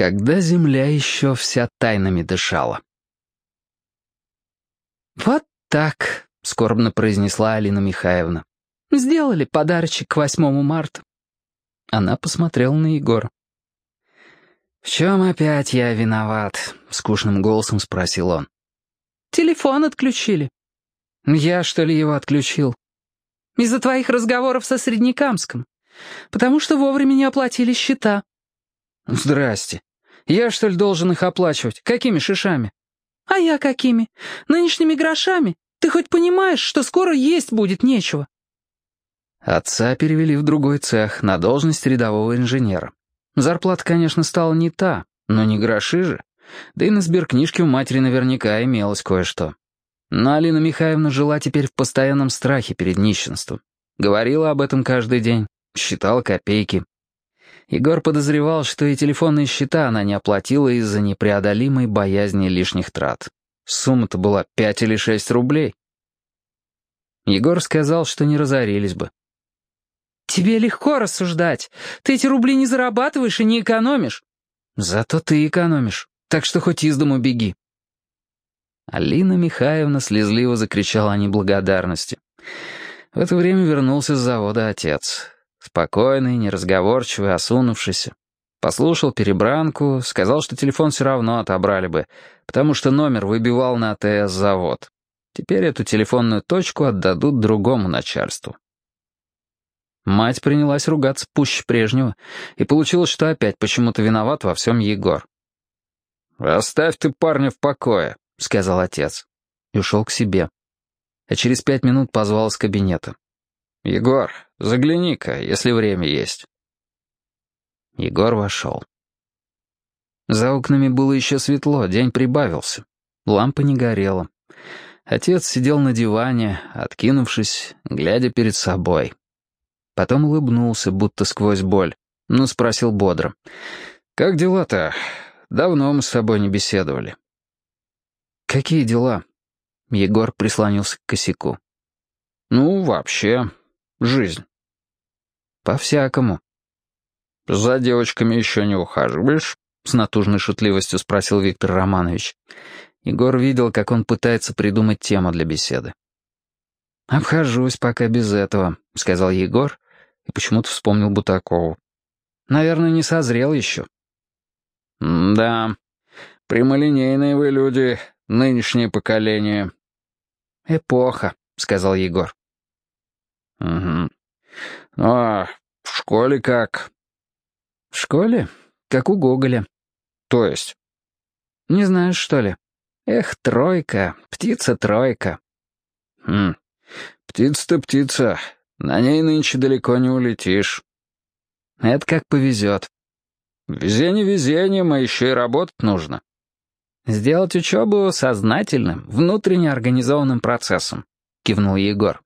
Когда земля еще вся тайнами дышала. «Вот так», — скорбно произнесла Алина Михайловна. «Сделали подарочек к 8 марта». Она посмотрела на Егора. «В чем опять я виноват?» — скучным голосом спросил он. «Телефон отключили». «Я, что ли, его отключил?» «Из-за твоих разговоров со Среднекамском. Потому что вовремя не оплатили счета». «Здрасте. Я, что ли, должен их оплачивать? Какими шишами?» «А я какими? Нынешними грошами? Ты хоть понимаешь, что скоро есть будет нечего?» Отца перевели в другой цех на должность рядового инженера. Зарплата, конечно, стала не та, но не гроши же. Да и на сберкнижке у матери наверняка имелось кое-что. Но Алина Михайловна жила теперь в постоянном страхе перед нищенством. Говорила об этом каждый день, считала копейки. Егор подозревал, что и телефонные счета она не оплатила из-за непреодолимой боязни лишних трат. Сумма-то была пять или шесть рублей. Егор сказал, что не разорились бы. «Тебе легко рассуждать. Ты эти рубли не зарабатываешь и не экономишь». «Зато ты экономишь, так что хоть из дому беги». Алина Михайловна слезливо закричала о неблагодарности. В это время вернулся с завода отец. Спокойный, неразговорчивый, осунувшийся. Послушал перебранку, сказал, что телефон все равно отобрали бы, потому что номер выбивал на АТС-завод. Теперь эту телефонную точку отдадут другому начальству. Мать принялась ругаться пуще прежнего, и получилось, что опять почему-то виноват во всем Егор. «Оставь ты парня в покое», — сказал отец. И ушел к себе. А через пять минут позвал из кабинета. «Егор, загляни-ка, если время есть». Егор вошел. За окнами было еще светло, день прибавился. Лампа не горела. Отец сидел на диване, откинувшись, глядя перед собой. Потом улыбнулся, будто сквозь боль, но спросил бодро. «Как дела-то? Давно мы с тобой не беседовали». «Какие дела?» Егор прислонился к косяку. «Ну, вообще, жизнь». «По-всякому». «За девочками еще не ухаживаешь?» — с натужной шутливостью спросил Виктор Романович. Егор видел, как он пытается придумать тему для беседы. «Обхожусь пока без этого», — сказал Егор и почему-то вспомнил Бутакову. «Наверное, не созрел еще». «Да, прямолинейные вы люди, нынешнее поколение». «Эпоха», — сказал Егор. «Угу. Ну, а в школе как?» «В школе? Как у Гоголя». «То есть?» «Не знаешь, что ли? Эх, тройка, птица-тройка». «Хм, птица-то птица, на ней нынче далеко не улетишь». «Это как повезет». «Везение везением, а еще и работать нужно». «Сделать учебу сознательным, внутренне организованным процессом», — кивнул Егор.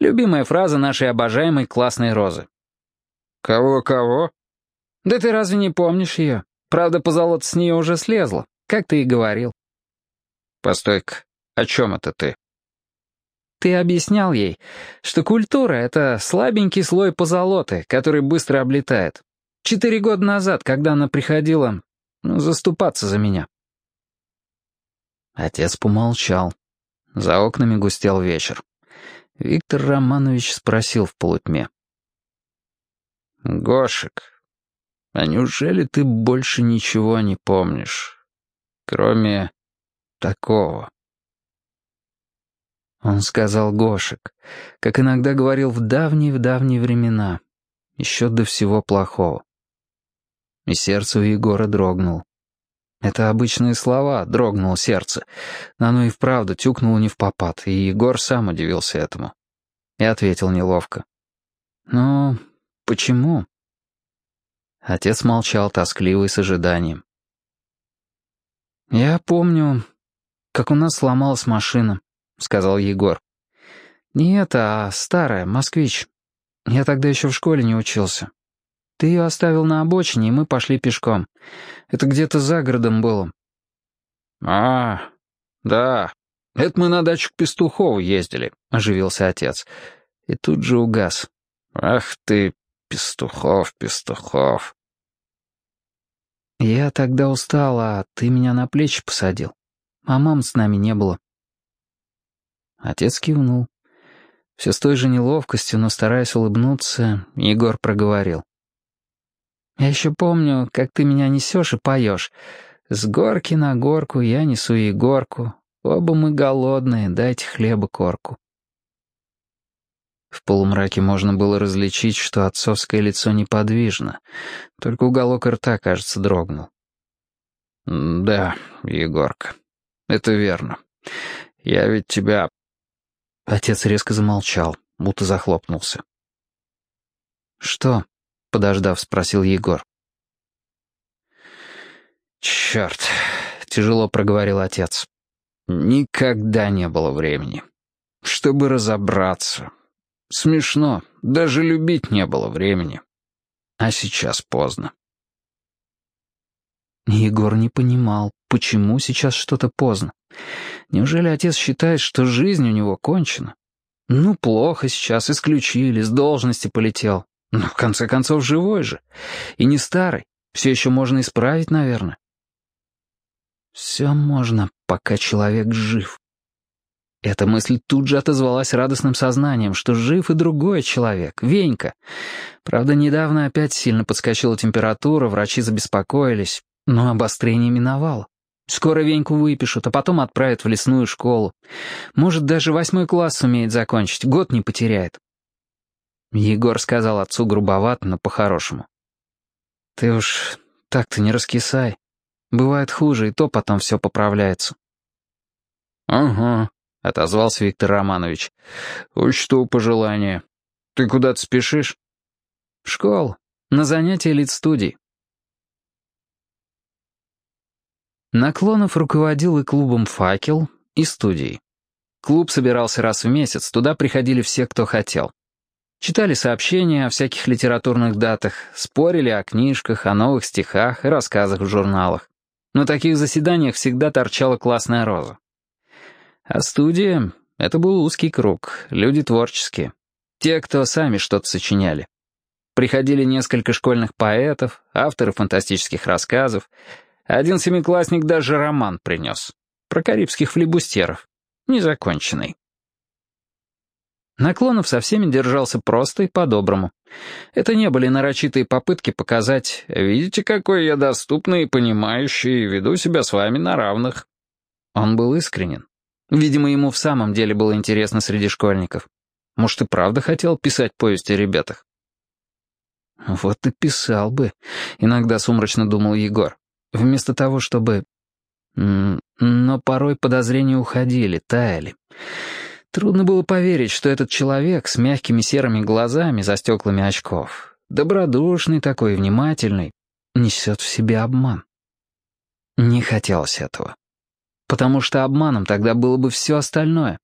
«Любимая фраза нашей обожаемой классной розы». «Кого-кого?» «Да ты разве не помнишь ее? Правда, позолота с нее уже слезла, как ты и говорил». «Постой-ка, о чем это ты?» Ты объяснял ей, что культура — это слабенький слой позолоты, который быстро облетает. Четыре года назад, когда она приходила ну, заступаться за меня. Отец помолчал. За окнами густел вечер. Виктор Романович спросил в полутьме. «Гошек, а неужели ты больше ничего не помнишь, кроме такого?» Он сказал Гошек, как иногда говорил в давние-в давние еще до всего плохого. И сердце у Егора дрогнуло. Это обычные слова, дрогнуло сердце. Но оно и вправду тюкнуло не в попад, и Егор сам удивился этому. И ответил неловко. «Ну, почему?» Отец молчал тоскливо и с ожиданием. «Я помню, как у нас сломалась машина», — сказал Егор. «Не это, а старая, москвич. Я тогда еще в школе не учился. Ты ее оставил на обочине, и мы пошли пешком. Это где-то за городом было». «А, да, это мы на дачу к Пестухову ездили», — оживился отец. И тут же угас. «Ах ты, Пестухов, Пестухов». Я тогда устала, а ты меня на плечи посадил. А мам с нами не было. Отец кивнул. Все с той же неловкостью, но стараясь улыбнуться, Егор проговорил. «Я еще помню, как ты меня несешь и поешь. С горки на горку я несу Егорку. Оба мы голодные, дайте хлеба корку». В полумраке можно было различить, что отцовское лицо неподвижно, только уголок рта, кажется, дрогнул. «Да, Егорка, это верно. Я ведь тебя Отец резко замолчал, будто захлопнулся. «Что?» — подождав, спросил Егор. «Черт!» — тяжело проговорил отец. «Никогда не было времени. Чтобы разобраться. Смешно, даже любить не было времени. А сейчас поздно». Егор не понимал, почему сейчас что-то поздно. Неужели отец считает, что жизнь у него кончена? Ну, плохо сейчас, исключили, с должности полетел. Но, в конце концов, живой же. И не старый. Все еще можно исправить, наверное. Все можно, пока человек жив. Эта мысль тут же отозвалась радостным сознанием, что жив и другой человек, Венька. Правда, недавно опять сильно подскочила температура, врачи забеспокоились, но обострение миновало. Скоро Веньку выпишут, а потом отправят в лесную школу. Может, даже восьмой класс сумеет закончить, год не потеряет. Егор сказал отцу грубовато, но по-хорошему. «Ты уж так-то не раскисай. Бывает хуже, и то потом все поправляется». «Ага», — отозвался Виктор Романович. «Учту пожелания. Ты куда-то спешишь?» «В школу. На занятия лиц-студий. Наклонов руководил и клубом «Факел», и студией. Клуб собирался раз в месяц, туда приходили все, кто хотел. Читали сообщения о всяких литературных датах, спорили о книжках, о новых стихах и рассказах в журналах. На таких заседаниях всегда торчала классная роза. А студия — это был узкий круг, люди творческие. Те, кто сами что-то сочиняли. Приходили несколько школьных поэтов, авторы фантастических рассказов, один семиклассник даже роман принес. Про карибских флебустеров. Незаконченный. Наклонов со всеми держался просто и по-доброму. Это не были нарочитые попытки показать «Видите, какой я доступный и понимающий, веду себя с вами на равных». Он был искренен. Видимо, ему в самом деле было интересно среди школьников. Может, и правда хотел писать повести о ребятах? Вот и писал бы, иногда сумрачно думал Егор. Вместо того, чтобы... Но порой подозрения уходили, таяли. Трудно было поверить, что этот человек с мягкими серыми глазами за стеклами очков, добродушный такой, внимательный, несет в себе обман. Не хотелось этого. Потому что обманом тогда было бы все остальное.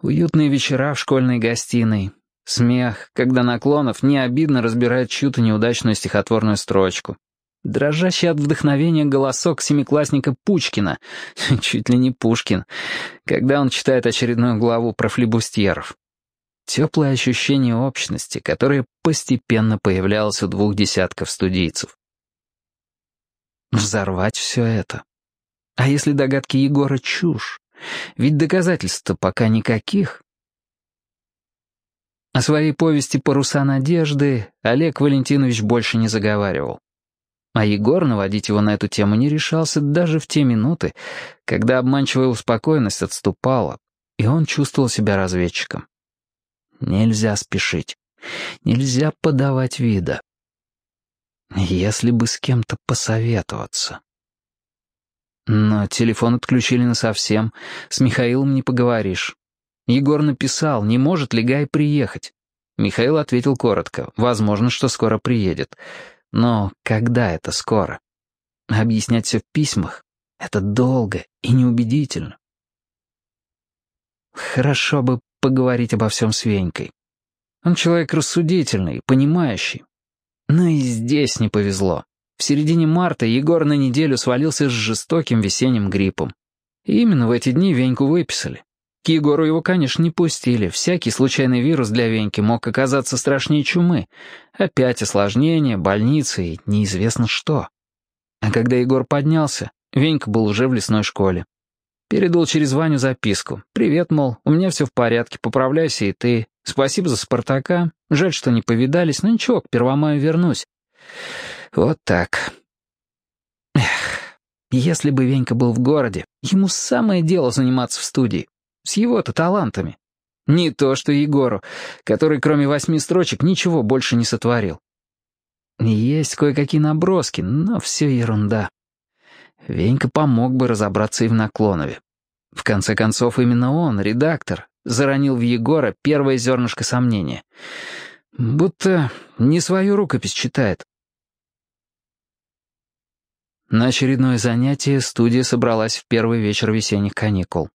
Уютные вечера в школьной гостиной, смех, когда Наклонов не обидно разбирает чью-то неудачную стихотворную строчку, Дрожащий от вдохновения голосок семиклассника Пучкина, чуть ли не Пушкин, когда он читает очередную главу про флибустьеров. Теплое ощущение общности, которое постепенно появлялось у двух десятков студийцев. Взорвать все это. А если догадки Егора чушь? Ведь доказательств-то пока никаких. О своей повести «Паруса надежды» Олег Валентинович больше не заговаривал. А Егор наводить его на эту тему не решался даже в те минуты, когда обманчивая успокоенность отступала, и он чувствовал себя разведчиком. Нельзя спешить. Нельзя подавать вида. Если бы с кем-то посоветоваться. Но телефон отключили насовсем, с Михаилом не поговоришь. Егор написал, не может ли Гай приехать. Михаил ответил коротко, возможно, что скоро приедет. Но когда это скоро? Объяснять все в письмах — это долго и неубедительно. Хорошо бы поговорить обо всем с Венькой. Он человек рассудительный, понимающий. Но и здесь не повезло. В середине марта Егор на неделю свалился с жестоким весенним гриппом. И именно в эти дни Веньку выписали. К Егору его, конечно, не пустили. Всякий случайный вирус для Веньки мог оказаться страшнее чумы. Опять осложнения, больницы и неизвестно что. А когда Егор поднялся, Венька был уже в лесной школе. Передал через Ваню записку. «Привет, мол, у меня все в порядке, поправляйся и ты. Спасибо за Спартака. Жаль, что не повидались, но ничего, к Первомаю вернусь». Вот так. Эх, если бы Венька был в городе, ему самое дело заниматься в студии. С его-то талантами. Не то что Егору, который кроме восьми строчек ничего больше не сотворил. Есть кое-какие наброски, но все ерунда. Венька помог бы разобраться и в Наклонове. В конце концов, именно он, редактор, заронил в Егора первое зернышко сомнения. Будто не свою рукопись читает. На очередное занятие студия собралась в первый вечер весенних каникул.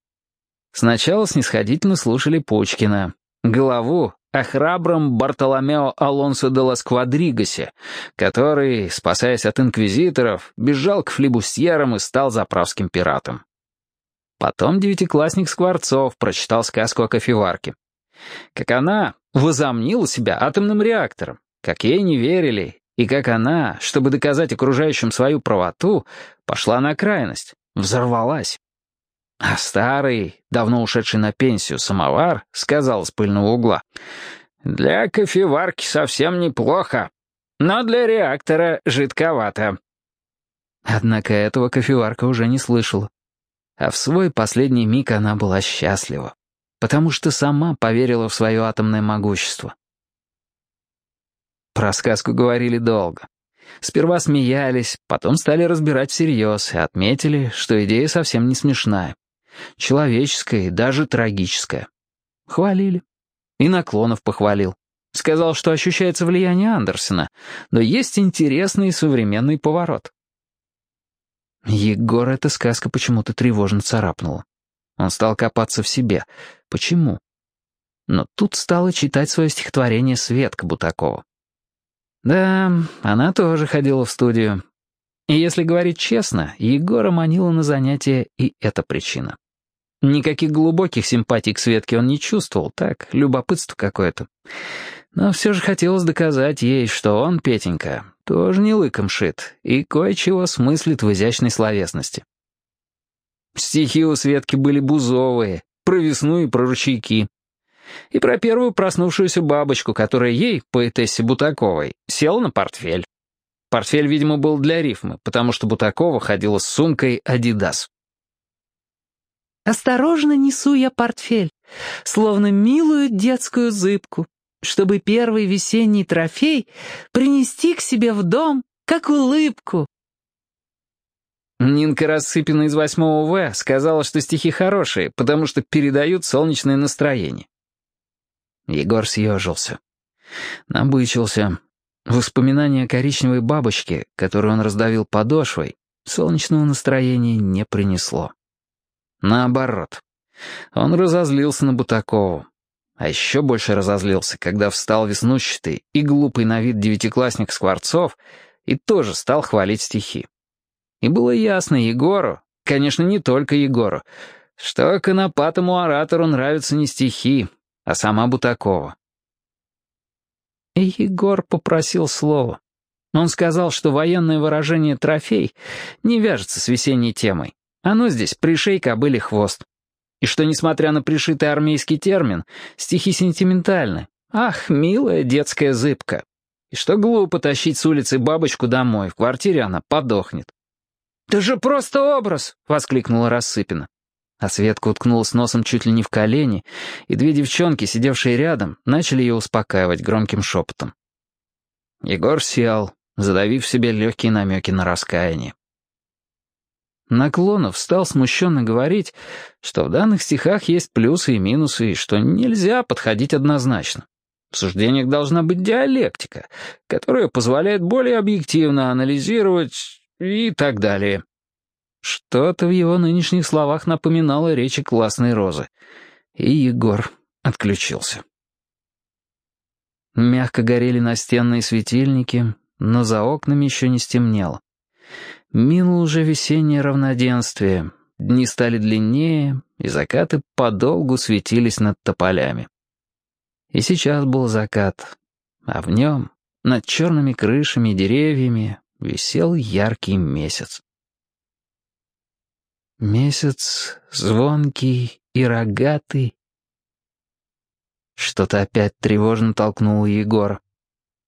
Сначала снисходительно слушали Пучкина, главу о храбром Бартоломео Алонсо де лас Квадригосе, который, спасаясь от инквизиторов, бежал к флибустьерам и стал заправским пиратом. Потом девятиклассник Скворцов прочитал сказку о кофеварке. Как она возомнила себя атомным реактором, как ей не верили, и как она, чтобы доказать окружающим свою правоту, пошла на крайность, взорвалась. А старый, давно ушедший на пенсию самовар, сказал с пыльного угла, «Для кофеварки совсем неплохо, но для реактора жидковато». Однако этого кофеварка уже не слышала. А в свой последний миг она была счастлива, потому что сама поверила в свое атомное могущество. Про сказку говорили долго. Сперва смеялись, потом стали разбирать всерьез и отметили, что идея совсем не смешная. Человеческая и даже трагическая. Хвалили. И Наклонов похвалил. Сказал, что ощущается влияние Андерсена, но есть интересный современный поворот. Егор эта сказка почему-то тревожно царапнула. Он стал копаться в себе. Почему? Но тут стала читать свое стихотворение Светка Бутакова. Да, она тоже ходила в студию. И если говорить честно, Егора манила на занятия и эта причина. Никаких глубоких симпатий к Светке он не чувствовал, так, любопытство какое-то. Но все же хотелось доказать ей, что он, Петенька, тоже не лыком шит и кое-чего смыслит в изящной словесности. Стихи у Светки были бузовые, про весну и про ручейки. И про первую проснувшуюся бабочку, которая ей, поэтессе Бутаковой, села на портфель. Портфель, видимо, был для рифмы, потому что Бутакова ходила с сумкой «Адидас». Осторожно несу я портфель, словно милую детскую зыбку, чтобы первый весенний трофей принести к себе в дом, как улыбку. Нинка Рассыпина из 8 В сказала, что стихи хорошие, потому что передают солнечное настроение. Егор съежился. Набычился. Воспоминание о коричневой бабочке, которую он раздавил подошвой, солнечного настроения не принесло. Наоборот. Он разозлился на Бутакову. А еще больше разозлился, когда встал веснущатый и глупый на вид девятиклассник Скворцов и тоже стал хвалить стихи. И было ясно Егору, конечно, не только Егору, что конопатому оратору нравятся не стихи, а сама Бутакова. И Егор попросил слова. Он сказал, что военное выражение «трофей» не вяжется с весенней темой. Оно здесь пришей кобыли хвост. И что, несмотря на пришитый армейский термин, стихи сентиментальны. Ах, милая детская зыбка. И что глупо тащить с улицы бабочку домой, в квартире она подохнет. «Это же просто образ!» — воскликнула Рассыпина. А Светка уткнулась носом чуть ли не в колени, и две девчонки, сидевшие рядом, начали ее успокаивать громким шепотом. Егор сел, задавив себе легкие намеки на раскаяние. Наклонов стал смущенно говорить, что в данных стихах есть плюсы и минусы, и что нельзя подходить однозначно. В суждениях должна быть диалектика, которая позволяет более объективно анализировать и так далее. Что-то в его нынешних словах напоминало речи классной розы. И Егор отключился. Мягко горели настенные светильники, но за окнами еще не стемнело. Минуло уже весеннее равноденствие, дни стали длиннее, и закаты подолгу светились над тополями. И сейчас был закат, а в нем, над черными крышами и деревьями, висел яркий месяц. Месяц звонкий и рогатый. Что-то опять тревожно толкнуло Егор.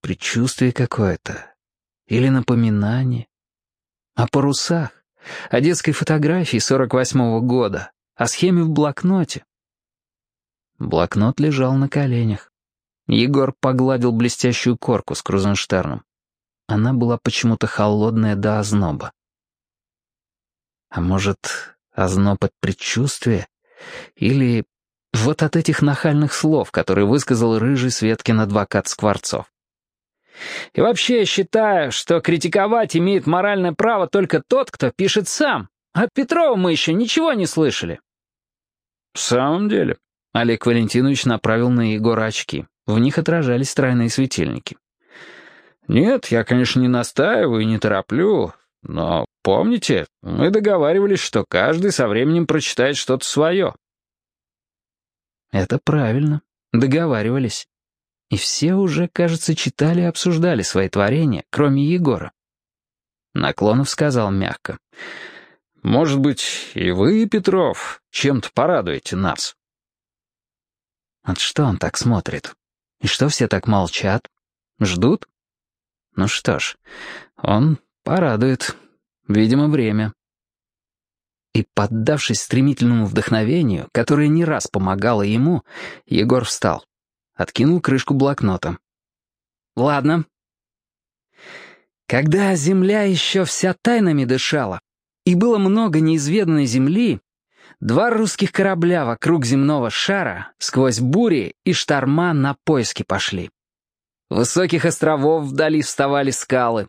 Предчувствие какое-то. Или напоминание. О парусах, о детской фотографии 48-го года, о схеме в блокноте. Блокнот лежал на коленях. Егор погладил блестящую корку с Крузенштерном. Она была почему-то холодная до озноба. А может, озноб от предчувствия? Или вот от этих нахальных слов, которые высказал рыжий Светкин адвокат Скворцов. И вообще я считаю, что критиковать имеет моральное право только тот, кто пишет сам. От Петрова мы еще ничего не слышали. В самом деле, Олег Валентинович направил на Егора очки. В них отражались тройные светильники. «Нет, я, конечно, не настаиваю и не тороплю, но помните, мы договаривались, что каждый со временем прочитает что-то свое». «Это правильно. Договаривались. И все уже, кажется, читали и обсуждали свои творения, кроме Егора». Наклонов сказал мягко. «Может быть, и вы, Петров, чем-то порадуете нас?» Вот что он так смотрит? И что все так молчат? Ждут? Ну что ж, он порадует. Видимо, время. И, поддавшись стремительному вдохновению, которое не раз помогало ему, Егор встал. Откинул крышку блокнота. «Ладно. Когда земля еще вся тайнами дышала, и было много неизведанной земли, два русских корабля вокруг земного шара сквозь бури и шторма на поиски пошли. Высоких островов вдали вставали скалы,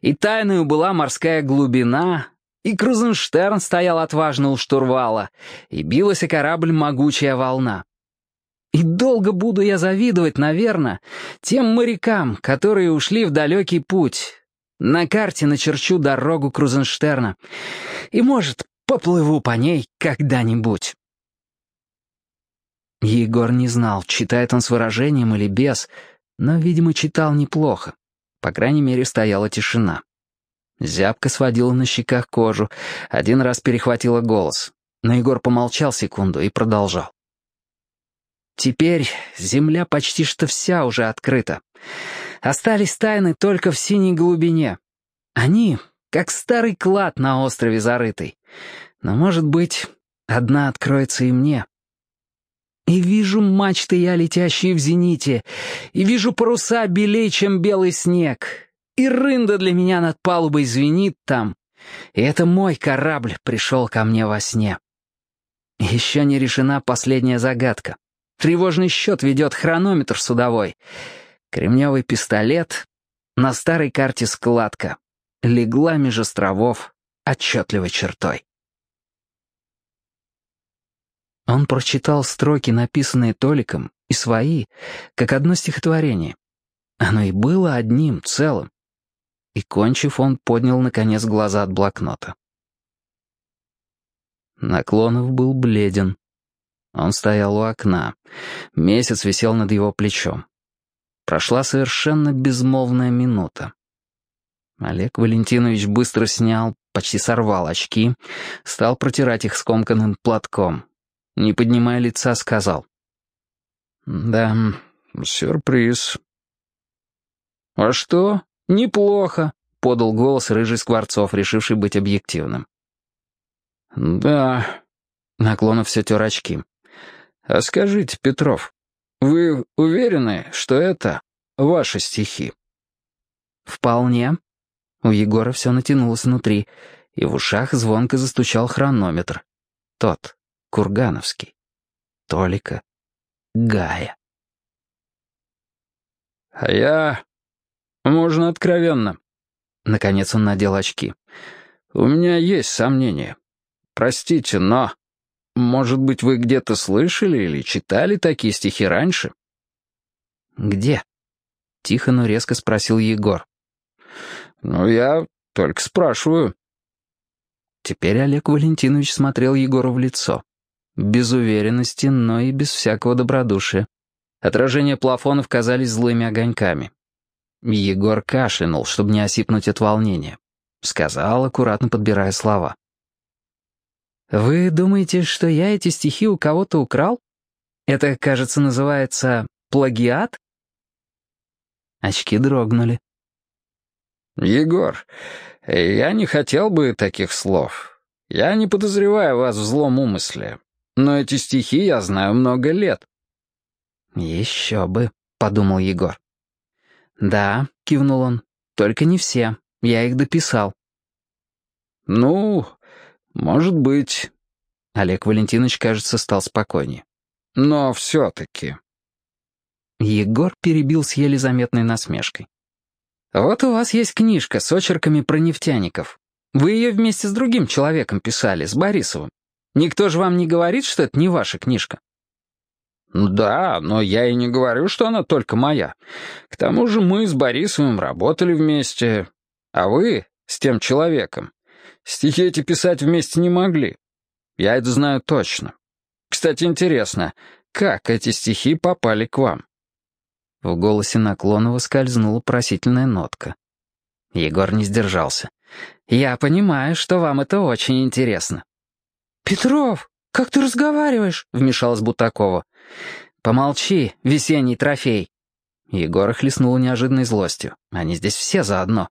и тайную была морская глубина, и Крузенштерн стоял отважно у штурвала, и билась о корабль могучая волна. И долго буду я завидовать, наверное, тем морякам, которые ушли в далекий путь. На карте начерчу дорогу Крузенштерна. И, может, поплыву по ней когда-нибудь. Егор не знал, читает он с выражением или без, но, видимо, читал неплохо. По крайней мере, стояла тишина. Зябка сводила на щеках кожу, один раз перехватила голос. Но Егор помолчал секунду и продолжал. Теперь земля почти что вся уже открыта. Остались тайны только в синей глубине. Они, как старый клад на острове зарытый. Но, может быть, одна откроется и мне. И вижу мачты я, летящие в зените, и вижу паруса белей, чем белый снег, и рында для меня над палубой звенит там, и это мой корабль пришел ко мне во сне. Еще не решена последняя загадка. Тревожный счет ведет хронометр судовой. Кремневый пистолет, на старой карте складка, легла меж островов отчетливой чертой. Он прочитал строки, написанные Толиком, и свои, как одно стихотворение. Оно и было одним, целым. И, кончив, он поднял, наконец, глаза от блокнота. Наклонов был бледен. Он стоял у окна. Месяц висел над его плечом. Прошла совершенно безмолвная минута. Олег Валентинович быстро снял, почти сорвал очки, стал протирать их скомканным платком не поднимая лица, сказал. «Да, сюрприз». «А что? Неплохо», — подал голос рыжий Скворцов, решивший быть объективным. «Да», — Наклонов все тер очки. «А скажите, Петров, вы уверены, что это ваши стихи?» «Вполне». У Егора все натянулось внутри, и в ушах звонко застучал хронометр. Тот, Кургановский, Толика, Гая. «А я... Можно откровенно». Наконец он надел очки. «У меня есть сомнения. Простите, но... Может быть, вы где-то слышали или читали такие стихи раньше?» «Где?» — тихо, но резко спросил Егор. «Ну, я только спрашиваю». Теперь Олег Валентинович смотрел Егору в лицо. Без уверенности, но и без всякого добродушия. Отражения плафонов казались злыми огоньками. Егор кашлянул, чтобы не осипнуть от волнения. Сказал, аккуратно подбирая слова. «Вы думаете, что я эти стихи у кого-то украл? Это, кажется, называется плагиат?» Очки дрогнули. «Егор, я не хотел бы таких слов. Я не подозреваю вас в злом умысле. Но эти стихи я знаю много лет». «Еще бы», — подумал Егор. «Да», — кивнул он, — «только не все. Я их дописал». «Ну, может быть...» Олег Валентинович, кажется, стал спокойнее. «Но все-таки...» Егор перебил с еле заметной насмешкой. «Вот у вас есть книжка с очерками про нефтяников. Вы ее вместе с другим человеком писали, с Борисовым. Никто же вам не говорит, что это не ваша книжка?» «Да, но я и не говорю, что она только моя. К тому же мы с Борисовым работали вместе, а вы с тем человеком стихи эти писать вместе не могли. Я это знаю точно. Кстати, интересно, как эти стихи попали к вам?» В голосе Наклонова скользнула просительная нотка. Егор не сдержался. «Я понимаю, что вам это очень интересно». «Петров, как ты разговариваешь?» — вмешалась Бутакова. «Помолчи, весенний трофей». Егора хлестнула неожиданной злостью. Они здесь все заодно.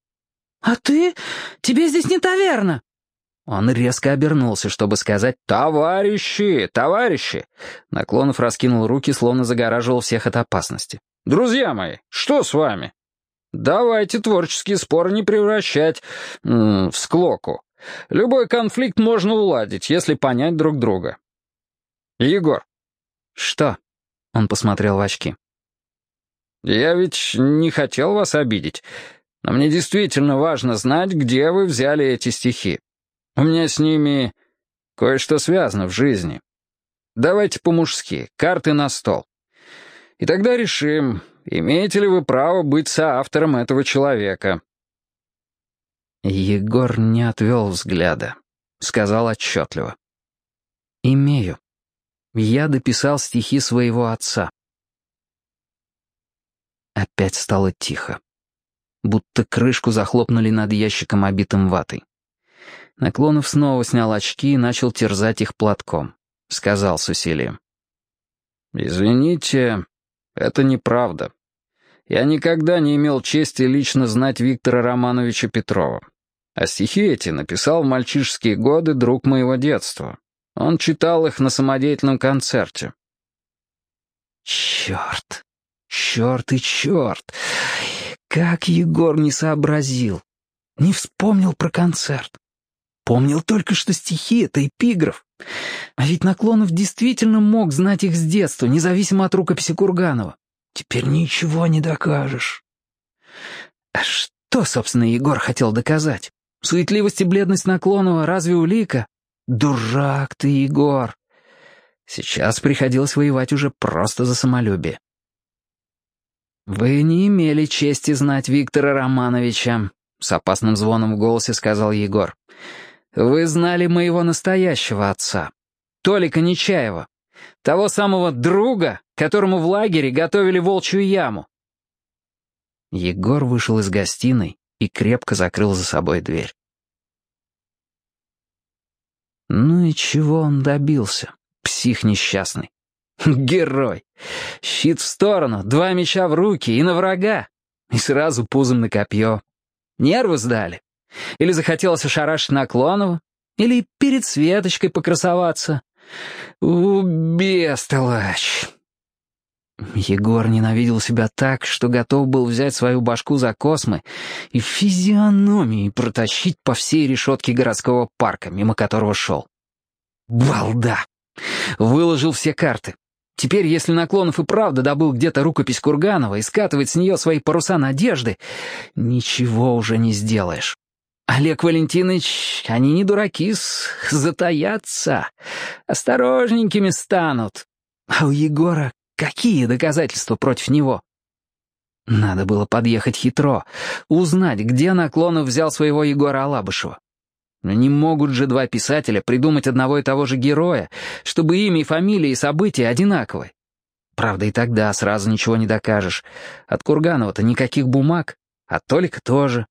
«А ты? Тебе здесь не таверна!» Он резко обернулся, чтобы сказать «Товарищи! Товарищи!» Наклонов раскинул руки, словно загораживал всех от опасности. «Друзья мои, что с вами? Давайте творческие споры не превращать в склоку. Любой конфликт можно уладить, если понять друг друга. Егор». «Что?» — он посмотрел в очки. «Я ведь не хотел вас обидеть, но мне действительно важно знать, где вы взяли эти стихи. У меня с ними кое-что связано в жизни. Давайте по-мужски, карты на стол. И тогда решим, имеете ли вы право быть соавтором этого человека». Егор не отвел взгляда. Сказал отчетливо. «Имею. Я дописал стихи своего отца». Опять стало тихо. Будто крышку захлопнули над ящиком, обитым ватой. Наклонов снова снял очки и начал терзать их платком. Сказал с усилием. «Извините, это неправда. Я никогда не имел чести лично знать Виктора Романовича Петрова. А стихи эти написал в мальчишеские годы друг моего детства. Он читал их на самодеятельном концерте. Черт, черт и черт. Как Егор не сообразил. Не вспомнил про концерт. Помнил только, что стихи — это эпиграф. А ведь Наклонов действительно мог знать их с детства, независимо от рукописи Курганова. Теперь ничего не докажешь. А что, собственно, Егор хотел доказать? Суетливость и бледность Наклонова разве улика? Дурак ты, Егор. Сейчас приходилось воевать уже просто за самолюбие. «Вы не имели чести знать Виктора Романовича», — с опасным звоном в голосе сказал Егор. Вы знали моего настоящего отца, Толика Нечаева, того самого друга, которому в лагере готовили волчью яму. Егор вышел из гостиной и крепко закрыл за собой дверь. Ну и чего он добился, псих несчастный? Герой! Щит в сторону, два меча в руки и на врага. И сразу пузом на копье. Нервы сдали. Или захотелось ошарашить Наклонова? Или перед Светочкой покрасоваться? У, бестолочь!» Егор ненавидел себя так, что готов был взять свою башку за космы и физиономии протащить по всей решетке городского парка, мимо которого шел. Балда! Выложил все карты. Теперь, если Наклонов и правда добыл где-то рукопись Курганова и скатывает с нее свои паруса надежды, ничего уже не сделаешь. Олег Валентинович, они не дураки, затаятся, осторожненькими станут. А у Егора какие доказательства против него? Надо было подъехать хитро, узнать, где Наклонов взял своего Егора Алабышева. Но не могут же два писателя придумать одного и того же героя, чтобы имя и фамилия и события одинаковые. Правда, и тогда сразу ничего не докажешь. От Курганова-то никаких бумаг, а Толика тоже.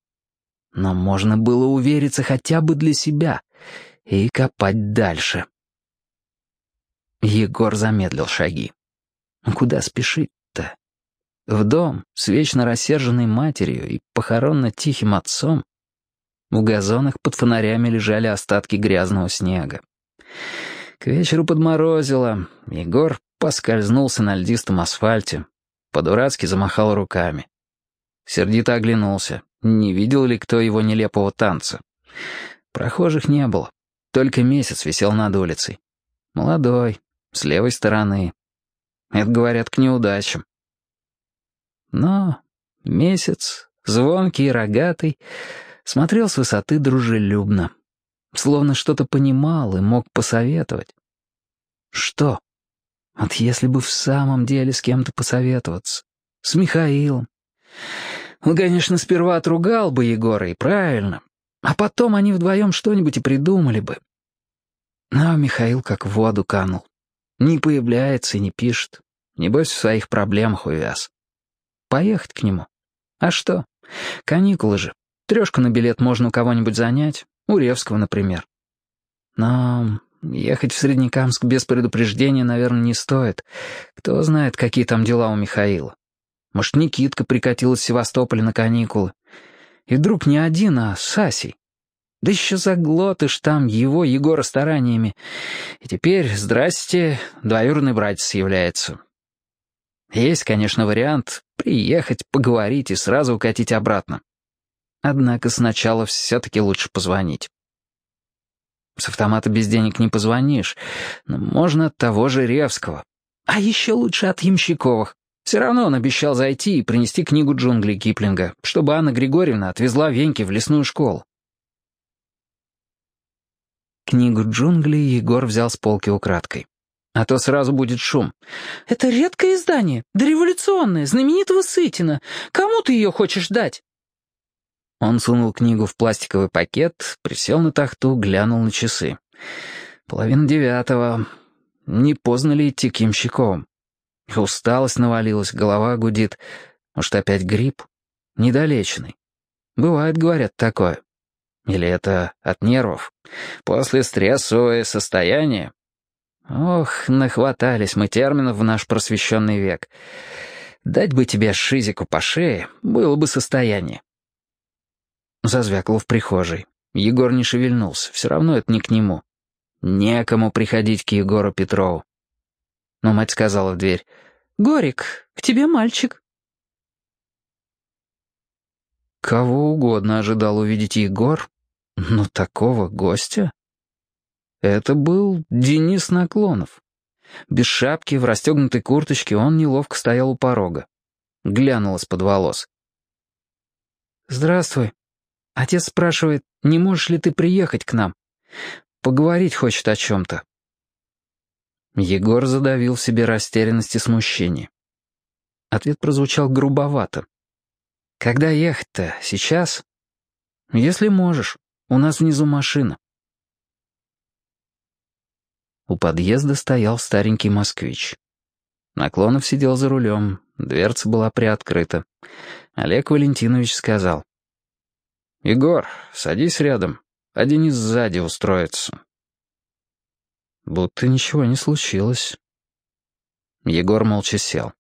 Но можно было увериться хотя бы для себя и копать дальше. Егор замедлил шаги. Куда спешить-то? В дом с вечно рассерженной матерью и похоронно тихим отцом? В газонах под фонарями лежали остатки грязного снега. К вечеру подморозило. Егор поскользнулся на льдистом асфальте. По-дурацки замахал руками. Сердито оглянулся. Не видел ли кто его нелепого танца? Прохожих не было. Только месяц висел над улицей. Молодой, с левой стороны. Это, говорят, к неудачам. Но месяц, звонкий и рогатый, смотрел с высоты дружелюбно. Словно что-то понимал и мог посоветовать. Что? Вот если бы в самом деле с кем-то посоветоваться. С Михаилом. Он, конечно, сперва отругал бы Егора, и правильно. А потом они вдвоем что-нибудь и придумали бы. Но Михаил как в воду канул. Не появляется и не пишет. Небось, в своих проблемах увяз. Поехать к нему. А что? Каникулы же. Трешку на билет можно у кого-нибудь занять. У Ревского, например. Но Ехать в Среднекамск без предупреждения, наверное, не стоит. Кто знает, какие там дела у Михаила. Может, Никитка прикатил из Севастополя на каникулы. И вдруг не один, а с Асей. Да еще заглотыш там его, Егора стараниями. И теперь, здрасте, двоюродный братец является. Есть, конечно, вариант приехать, поговорить и сразу укатить обратно. Однако сначала все-таки лучше позвонить. С автомата без денег не позвонишь, но можно от того же Ревского. А еще лучше от Ямщиковых. Все равно он обещал зайти и принести книгу джунглей Киплинга, чтобы Анна Григорьевна отвезла Веньки в лесную школу. Книгу джунглей Егор взял с полки украдкой. А то сразу будет шум. «Это редкое издание, дореволюционное, знаменитого Сытина. Кому ты ее хочешь дать?» Он сунул книгу в пластиковый пакет, присел на тахту, глянул на часы. Половина девятого. Не поздно ли идти к ямщиковым? Усталость навалилась, голова гудит. Может, опять грипп? Недолеченный. Бывает, говорят, такое. Или это от нервов? После стрессовое состояние? Ох, нахватались мы терминов в наш просвещенный век. Дать бы тебе шизику по шее, было бы состояние. Зазвякало в прихожей. Егор не шевельнулся, все равно это не к нему. Некому приходить к Егору Петрову. Но мать сказала в дверь, «Горик, к тебе мальчик». Кого угодно ожидал увидеть Егор, но такого гостя... Это был Денис Наклонов. Без шапки, в расстегнутой курточке он неловко стоял у порога. Глянул из-под волос. «Здравствуй», Отец спрашивает, не можешь ли ты приехать к нам? Поговорить хочет о чем-то. Егор задавил в себе растерянность и смущение. Ответ прозвучал грубовато. «Когда ехать-то? Сейчас?» «Если можешь. У нас внизу машина». У подъезда стоял старенький москвич. Наклонов сидел за рулем, дверца была приоткрыта. Олег Валентинович сказал. «Егор, садись рядом, а Денис сзади устроится». Будто ничего не случилось. Егор молча сел.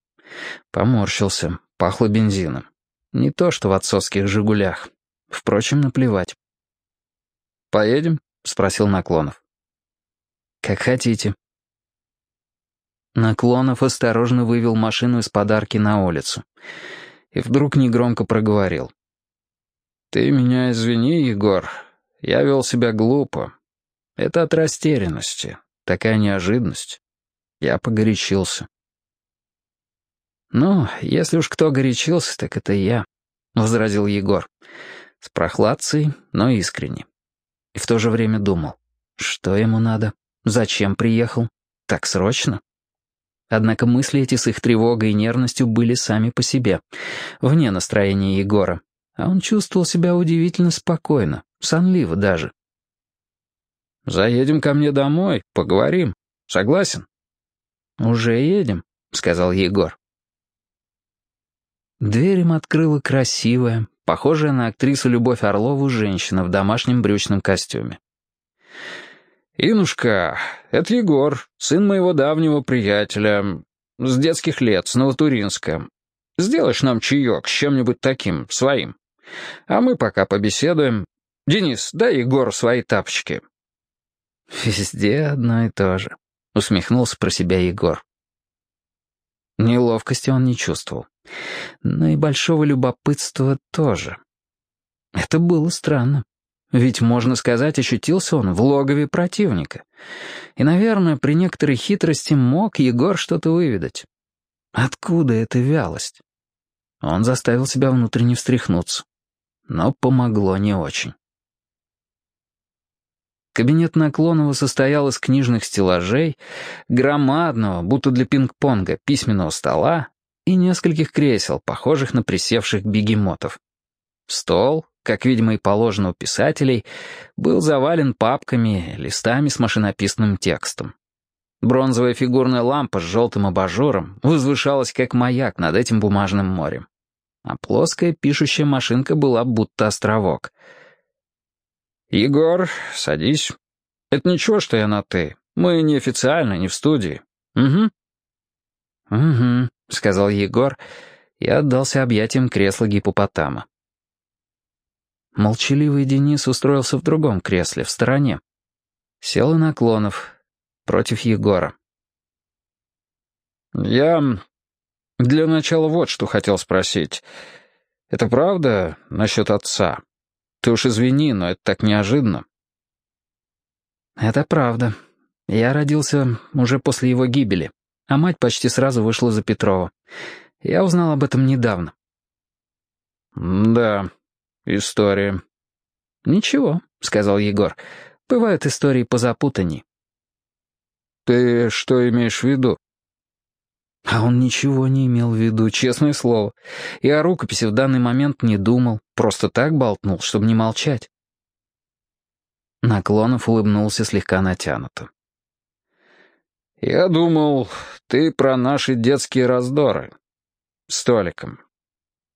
Поморщился, пахло бензином. Не то, что в отцовских «Жигулях». Впрочем, наплевать. «Поедем?» — спросил Наклонов. «Как хотите». Наклонов осторожно вывел машину из подарки на улицу. И вдруг негромко проговорил. «Ты меня извини, Егор. Я вел себя глупо. Это от растерянности. Такая неожиданность. Я погорячился». «Ну, если уж кто горячился, так это я», — возразил Егор. С прохладцей, но искренне. И в то же время думал, что ему надо, зачем приехал, так срочно. Однако мысли эти с их тревогой и нервностью были сами по себе, вне настроения Егора, а он чувствовал себя удивительно спокойно, сонливо даже. «Заедем ко мне домой, поговорим. Согласен?» «Уже едем», — сказал Егор. Дверь им открыла красивая, похожая на актрису Любовь Орлову женщина в домашнем брючном костюме. «Инушка, это Егор, сын моего давнего приятеля, с детских лет, с Новотуринска. Сделаешь нам чаек с чем-нибудь таким, своим. А мы пока побеседуем. Денис, дай Егору свои тапочки». «Везде одно и то же», — усмехнулся про себя Егор. Неловкости он не чувствовал, но и большого любопытства тоже. Это было странно. Ведь, можно сказать, ощутился он в логове противника. И, наверное, при некоторой хитрости мог Егор что-то выведать. Откуда эта вялость? Он заставил себя внутренне встряхнуться. Но помогло не очень. Кабинет Наклонова состоял из книжных стеллажей, громадного, будто для пинг-понга, письменного стола и нескольких кресел, похожих на присевших бегемотов. Стол, как, видимо, и положено у писателей, был завален папками, листами с машинописным текстом. Бронзовая фигурная лампа с желтым абажуром возвышалась как маяк над этим бумажным морем. А плоская пишущая машинка была будто островок. «Егор, садись. Это ничего, что я на «ты». Мы неофициально, не в студии. Угу». «Угу», — сказал Егор и отдался объятиям кресла гипопотама. Молчаливый Денис устроился в другом кресле, в стороне. Сел и Наклонов, против Егора. «Я для начала вот что хотел спросить. Это правда насчет отца? Ты уж извини, но это так неожиданно». «Это правда. Я родился уже после его гибели, а мать почти сразу вышла за Петрова. Я узнал об этом недавно». «Да, «История». «Ничего», — сказал Егор. «Бывают истории позапутанней». «Ты что имеешь в виду?» А он ничего не имел в виду, честное слово. И о рукописи в данный момент не думал, просто так болтнул, чтобы не молчать. Наклонов улыбнулся слегка натянуто. «Я думал, ты про наши детские раздоры. С.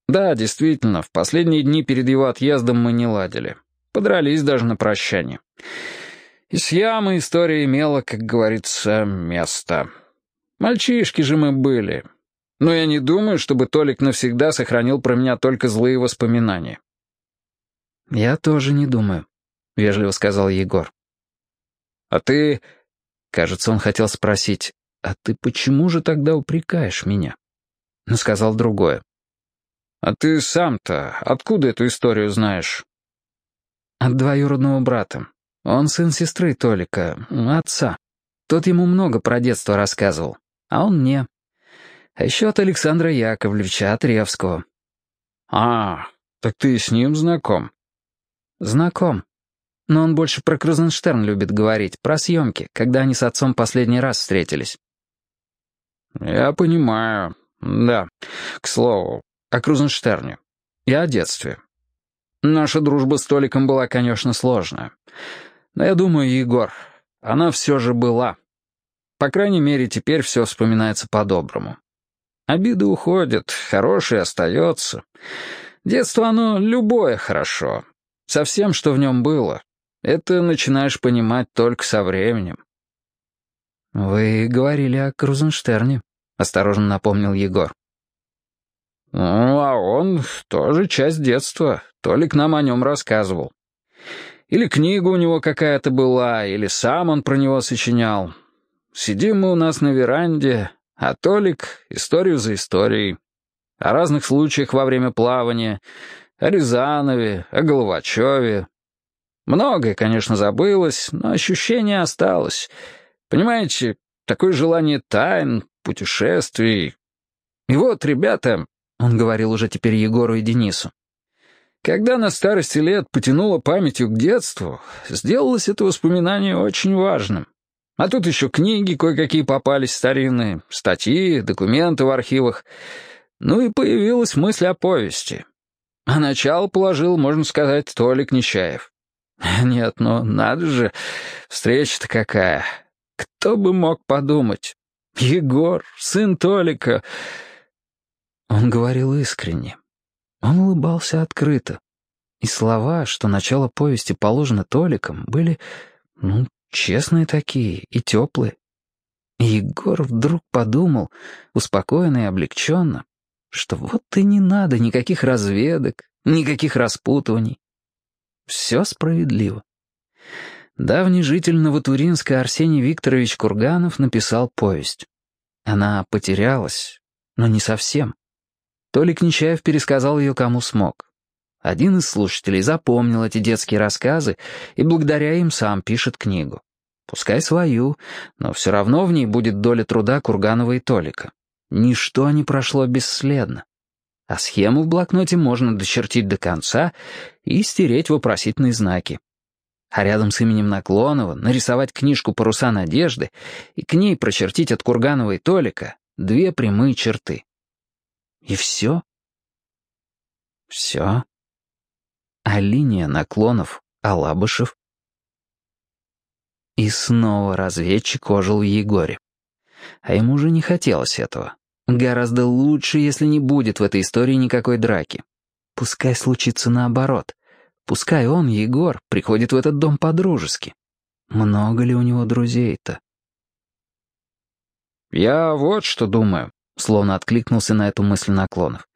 Да, действительно, в последние дни перед его отъездом мы не ладили. Подрались даже на прощание. И с ямой история имела, как говорится, место. Мальчишки же мы были. Но я не думаю, чтобы Толик навсегда сохранил про меня только злые воспоминания. «Я тоже не думаю», — вежливо сказал Егор. «А ты...» Кажется, он хотел спросить, «А ты почему же тогда упрекаешь меня?» Но сказал другое. «А ты сам-то откуда эту историю знаешь?» «От двоюродного брата. Он сын сестры Толика, отца. Тот ему много про детство рассказывал, а он мне. А еще от Александра Яковлевича, от Ревского». «А, так ты с ним знаком?» «Знаком. Но он больше про Крузенштерн любит говорить, про съемки, когда они с отцом последний раз встретились». «Я понимаю. Да. К слову, о Крузенштерне. И о детстве. Наша дружба с Толиком была, конечно, сложная. Но я думаю, Егор, она все же была. По крайней мере, теперь все вспоминается по-доброму. Обиды уходят, хорошее остается. Детство оно любое хорошо. Со всем, что в нем было. Это начинаешь понимать только со временем. «Вы говорили о Крузенштерне», — осторожно напомнил Егор. Ну, а он тоже часть детства. Толик нам о нем рассказывал. Или книга у него какая-то была, или сам он про него сочинял. Сидим мы у нас на веранде, а Толик — историю за историей. О разных случаях во время плавания, о Рязанове, о Головачеве. Многое, конечно, забылось, но ощущение осталось. Понимаете, такое желание тайн, путешествий. И вот, ребята, он говорил уже теперь Егору и Денису. Когда на старости лет потянуло памятью к детству, сделалось это воспоминание очень важным. А тут еще книги кое-какие попались старинные, статьи, документы в архивах. Ну и появилась мысль о повести. А начало положил, можно сказать, Толик Нечаев. Нет, ну надо же, встреча-то какая. Кто бы мог подумать. Егор, сын Толика. Он говорил искренне. Он улыбался открыто. И слова, что начало повести положено Толиком, были, ну, честные такие и теплые. Егор вдруг подумал, успокоенно и облегченно, что вот и не надо никаких разведок, никаких распутываний. Все справедливо. Давний житель Новотуринска Арсений Викторович Курганов написал повесть. Она потерялась, но не совсем. Толик Нечаев пересказал ее кому смог. Один из слушателей запомнил эти детские рассказы и благодаря им сам пишет книгу. Пускай свою, но все равно в ней будет доля труда Курганова и Толика. Ничто не прошло бесследно. А схему в блокноте можно дочертить до конца и стереть вопросительные знаки. А рядом с именем Наклонова нарисовать книжку «Паруса надежды» и к ней прочертить от Курганова и Толика две прямые черты. И все. Все. А линия наклонов Алабышев. И снова разведчик ожил в Егоре. А ему уже не хотелось этого. Гораздо лучше, если не будет в этой истории никакой драки. Пускай случится наоборот. Пускай он, Егор, приходит в этот дом по-дружески. Много ли у него друзей-то? «Я вот что думаю», — словно откликнулся на эту мысль наклонов.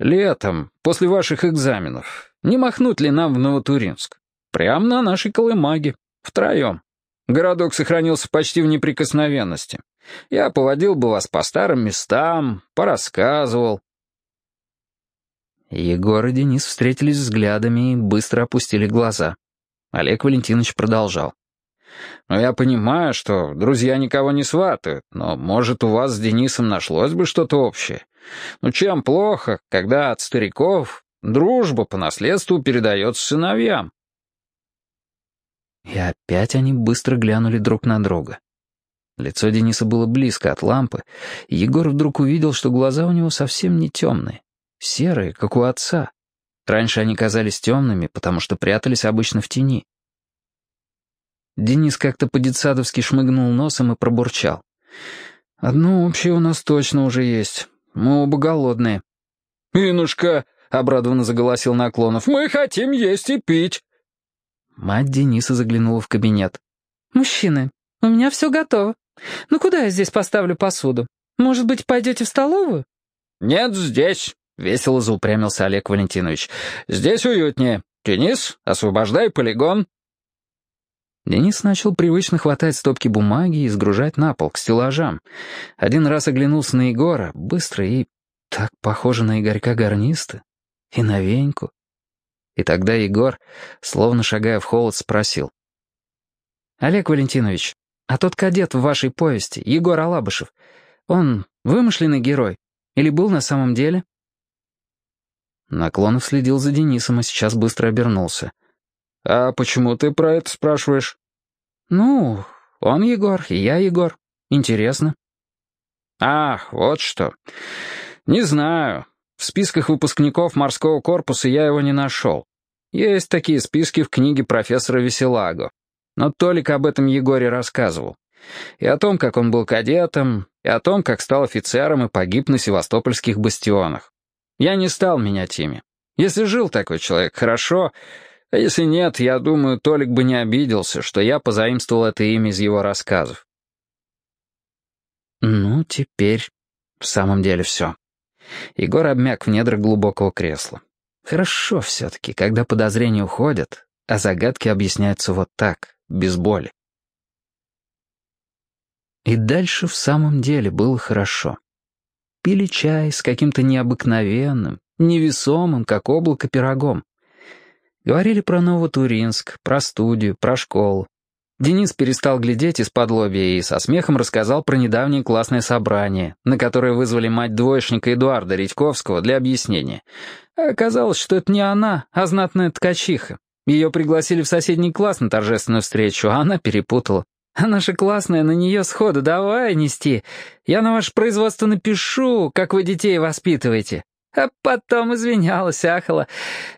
«Летом, после ваших экзаменов, не махнуть ли нам в Новотуринск? Прямо на нашей колымаге, втроем. Городок сохранился почти в неприкосновенности. Я поводил бы вас по старым местам, порассказывал». Егор и Денис встретились взглядами и быстро опустили глаза. Олег Валентинович продолжал. «Ну, я понимаю, что друзья никого не сватают, но, может, у вас с Денисом нашлось бы что-то общее. Ну, чем плохо, когда от стариков дружба по наследству передается сыновьям?» И опять они быстро глянули друг на друга. Лицо Дениса было близко от лампы, и Егор вдруг увидел, что глаза у него совсем не темные, серые, как у отца. Раньше они казались темными, потому что прятались обычно в тени. Денис как-то по-детсадовски шмыгнул носом и пробурчал. «Одно общее у нас точно уже есть. Мы оба голодные». «Инушка!» — обрадованно заголосил Наклонов. «Мы хотим есть и пить!» Мать Дениса заглянула в кабинет. «Мужчины, у меня все готово. Ну куда я здесь поставлю посуду? Может быть, пойдете в столовую?» «Нет, здесь», — весело заупрямился Олег Валентинович. «Здесь уютнее. Денис, освобождай полигон». Денис начал привычно хватать стопки бумаги и сгружать на пол, к стеллажам. Один раз оглянулся на Егора, быстро и так похоже на Игорька Гарниста. И на Веньку. И тогда Егор, словно шагая в холод, спросил. «Олег Валентинович, а тот кадет в вашей повести, Егор Алабышев, он вымышленный герой или был на самом деле?» Наклонов следил за Денисом, а сейчас быстро обернулся. «А почему ты про это спрашиваешь?» «Ну, он Егор, и я Егор. Интересно». «Ах, вот что. Не знаю. В списках выпускников морского корпуса я его не нашел. Есть такие списки в книге профессора Веселаго. Но Толик об этом Егоре рассказывал. И о том, как он был кадетом, и о том, как стал офицером и погиб на севастопольских бастионах. Я не стал менять имя. Если жил такой человек, хорошо. А если нет, я думаю, Толик бы не обиделся, что я позаимствовал это имя из его рассказов. Ну, теперь в самом деле все. Егор обмяк в недрах глубокого кресла. Хорошо все-таки, когда подозрения уходят, а загадки объясняются вот так, без боли. И дальше в самом деле было хорошо. Пили чай с каким-то необыкновенным, невесомым, как облако, пирогом. Говорили про Новотуринск, про студию, про школу. Денис перестал глядеть из-под лобья и со смехом рассказал про недавнее классное собрание, на которое вызвали мать двоечника Эдуарда Редьковского для объяснения. Оказалось, что это не она, а знатная ткачиха. Ее пригласили в соседний класс на торжественную встречу, а она перепутала. А наша классная на нее сходу давай нести. Я на ваше производство напишу, как вы детей воспитываете. А потом извинялась, ахала.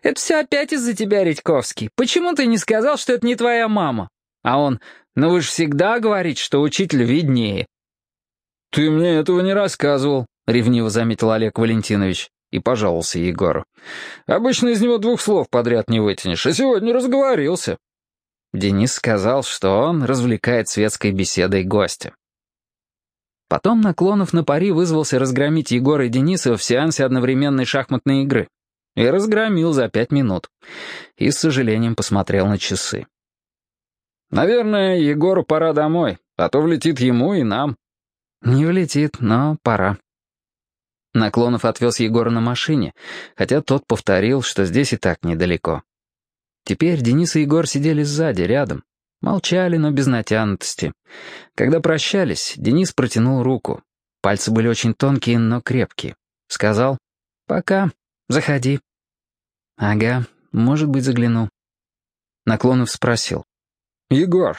Это все опять из-за тебя, Редьковский. Почему ты не сказал, что это не твоя мама? А он, ну вы же всегда говорите, что учитель виднее. ты мне этого не рассказывал», — ревниво заметил Олег Валентинович и пожаловался Егору. «Обычно из него двух слов подряд не вытянешь, а сегодня разговорился». Денис сказал, что он развлекает светской беседой гостя. Потом Наклонов на пари вызвался разгромить Егора и Дениса в сеансе одновременной шахматной игры. И разгромил за пять минут. И с сожалением посмотрел на часы. «Наверное, Егору пора домой, а то влетит ему и нам». «Не влетит, но пора». Наклонов отвез Егора на машине, хотя тот повторил, что здесь и так недалеко. Теперь Денис и Егор сидели сзади, рядом. Молчали, но без натянутости. Когда прощались, Денис протянул руку. Пальцы были очень тонкие, но крепкие. Сказал «Пока, заходи». «Ага, может быть, загляну». Наклонов спросил. «Егор,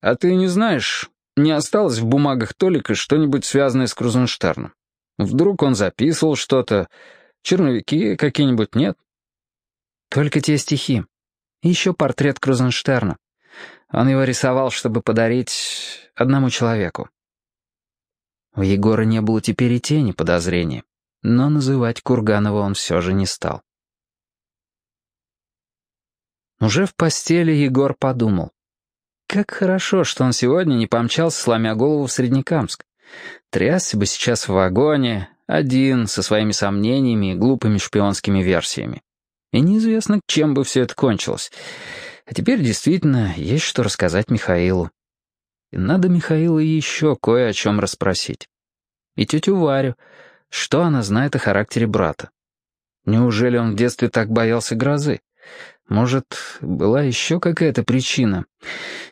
а ты не знаешь, не осталось в бумагах Толика что-нибудь связанное с Крузенштерном? Вдруг он записывал что-то, черновики какие-нибудь нет?» «Только те стихи. еще портрет Крузенштерна. Он его рисовал, чтобы подарить одному человеку». У Егора не было теперь и тени подозрений, но называть Курганова он все же не стал. Уже в постели Егор подумал. Как хорошо, что он сегодня не помчался, сломя голову в Среднекамск. Трясся бы сейчас в вагоне, один, со своими сомнениями и глупыми шпионскими версиями. И неизвестно, чем бы все это кончилось. А теперь действительно есть что рассказать Михаилу. И надо Михаилу еще кое о чем расспросить. И тетю Варю, что она знает о характере брата. Неужели он в детстве так боялся грозы? Может, была еще какая-то причина,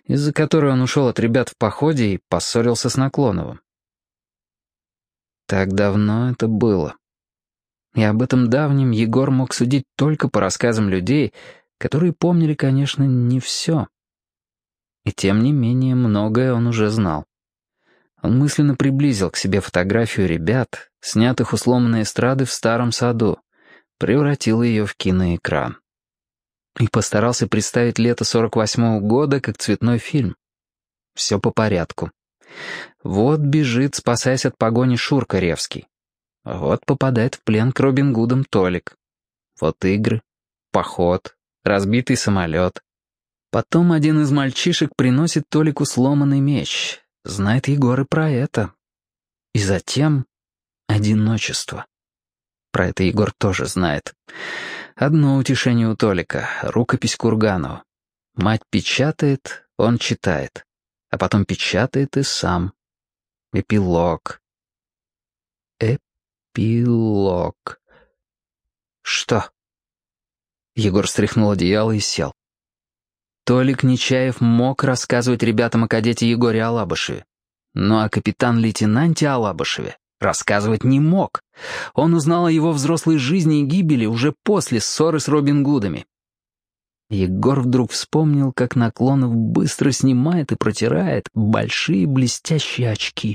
из-за которой он ушел от ребят в походе и поссорился с Наклоновым. Так давно это было. И об этом давнем Егор мог судить только по рассказам людей, которые помнили, конечно, не все. И тем не менее, многое он уже знал. Он мысленно приблизил к себе фотографию ребят, снятых у сломанной эстрады в старом саду, превратил ее в киноэкран и постарался представить лето 48-го года как цветной фильм. Все по порядку. Вот бежит, спасаясь от погони Шурка Ревский. Вот попадает в плен к Робин Гудам Толик. Вот игры, поход, разбитый самолет. Потом один из мальчишек приносит Толику сломанный меч. Знает Егор и про это. И затем одиночество. Про это Егор тоже знает. Одно утешение у Толика — рукопись Курганова. Мать печатает, он читает. А потом печатает и сам. Эпилог. Эпилог. Что? Егор стряхнул одеяло и сел. Толик Нечаев мог рассказывать ребятам о кадете Егоре Алабышеве. Ну а капитан-лейтенанте Алабышеве Рассказывать не мог. Он узнал о его взрослой жизни и гибели уже после ссоры с Робин Гудами. Егор вдруг вспомнил, как Наклонов быстро снимает и протирает большие блестящие очки.